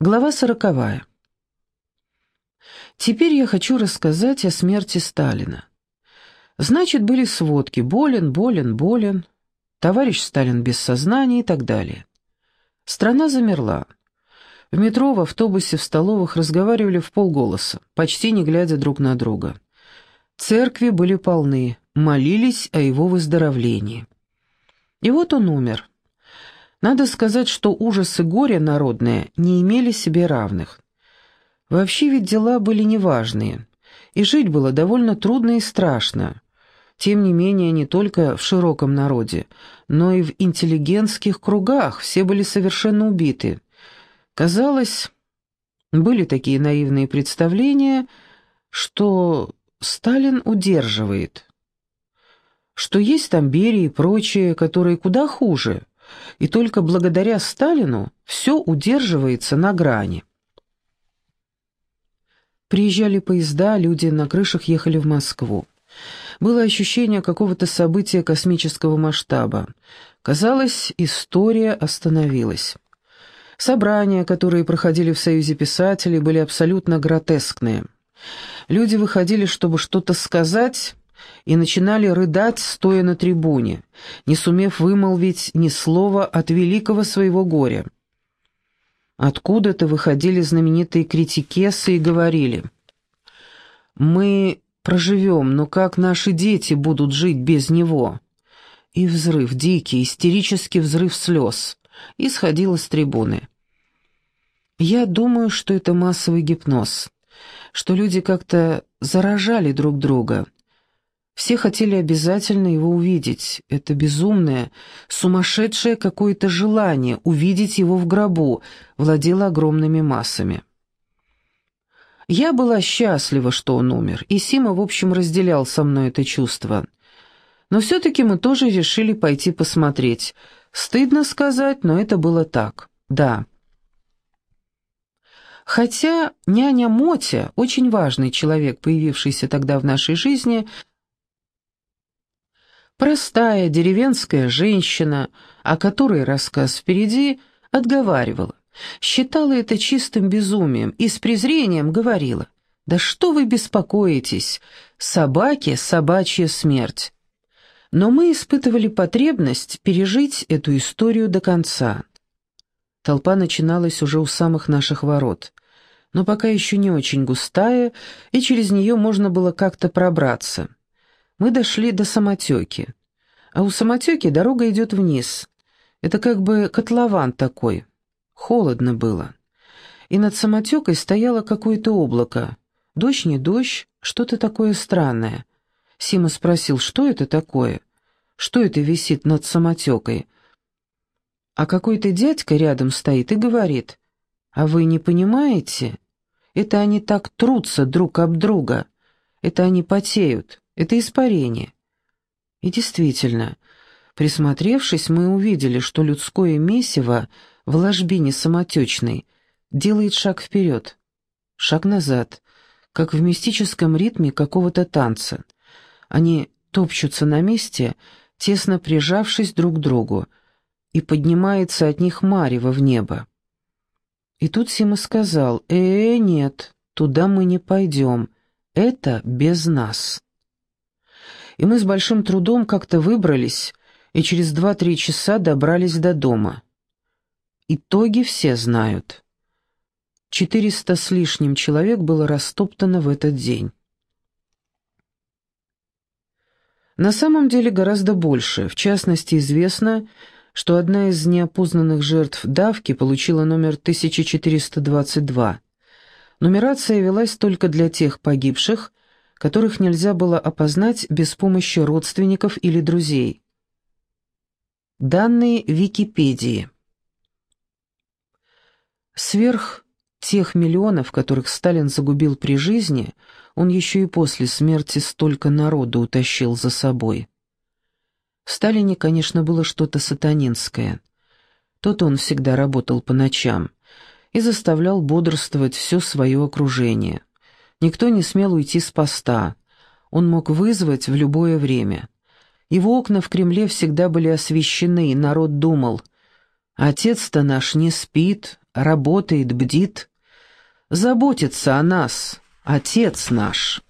Глава сороковая. Теперь я хочу рассказать о смерти Сталина. Значит, были сводки «болен, болен, болен», «товарищ Сталин без сознания» и так далее. Страна замерла. В метро, в автобусе, в столовых разговаривали в полголоса, почти не глядя друг на друга. Церкви были полны, молились о его выздоровлении. И вот он умер. Надо сказать, что ужасы горя народные не имели себе равных. Вообще ведь дела были неважные, и жить было довольно трудно и страшно. Тем не менее, не только в широком народе, но и в интеллигентских кругах все были совершенно убиты. Казалось, были такие наивные представления, что Сталин удерживает, что есть там Берия и прочие, которые куда хуже – и только благодаря Сталину все удерживается на грани. Приезжали поезда, люди на крышах ехали в Москву. Было ощущение какого-то события космического масштаба. Казалось, история остановилась. Собрания, которые проходили в Союзе писателей, были абсолютно гротескные. Люди выходили, чтобы что-то сказать, и начинали рыдать, стоя на трибуне, не сумев вымолвить ни слова от великого своего горя. Откуда-то выходили знаменитые критикесы и говорили «Мы проживем, но как наши дети будут жить без него?» И взрыв, дикий, истерический взрыв слез, исходил с трибуны. Я думаю, что это массовый гипноз, что люди как-то заражали друг друга, все хотели обязательно его увидеть. Это безумное, сумасшедшее какое-то желание увидеть его в гробу владело огромными массами. Я была счастлива, что он умер, и Сима, в общем, разделял со мной это чувство. Но все-таки мы тоже решили пойти посмотреть. Стыдно сказать, но это было так. Да. Хотя няня Мотя, очень важный человек, появившийся тогда в нашей жизни, Простая деревенская женщина, о которой рассказ впереди, отговаривала. Считала это чистым безумием и с презрением говорила. «Да что вы беспокоитесь? Собаке собачья смерть». Но мы испытывали потребность пережить эту историю до конца. Толпа начиналась уже у самых наших ворот, но пока еще не очень густая, и через нее можно было как-то пробраться мы дошли до самотеки. А у самотеки дорога идет вниз. Это как бы котлован такой. Холодно было. И над самотекой стояло какое-то облако. Дождь не дождь, что-то такое странное. Сима спросил, что это такое? Что это висит над самотекой? А какой-то дядька рядом стоит и говорит, «А вы не понимаете? Это они так трутся друг об друга. Это они потеют. Это испарение. И действительно, присмотревшись, мы увидели, что людское месиво в ложбине самотечной делает шаг вперед, шаг назад, как в мистическом ритме какого-то танца. Они топчутся на месте, тесно прижавшись друг к другу, и поднимается от них марево в небо. И тут Сима сказал, «Э, нет, туда мы не пойдем, это без нас» и мы с большим трудом как-то выбрались и через два-три часа добрались до дома. Итоги все знают. Четыреста с лишним человек было растоптано в этот день. На самом деле гораздо больше. В частности, известно, что одна из неопознанных жертв давки получила номер 1422. Нумерация велась только для тех погибших, которых нельзя было опознать без помощи родственников или друзей. Данные Википедии. Сверх тех миллионов, которых Сталин загубил при жизни, он еще и после смерти столько народу утащил за собой. В Сталине, конечно, было что-то сатанинское. Тот он всегда работал по ночам и заставлял бодрствовать все свое окружение – Никто не смел уйти с поста. Он мог вызвать в любое время. Его окна в Кремле всегда были освещены, и народ думал, «Отец-то наш не спит, работает, бдит, заботится о нас, Отец наш».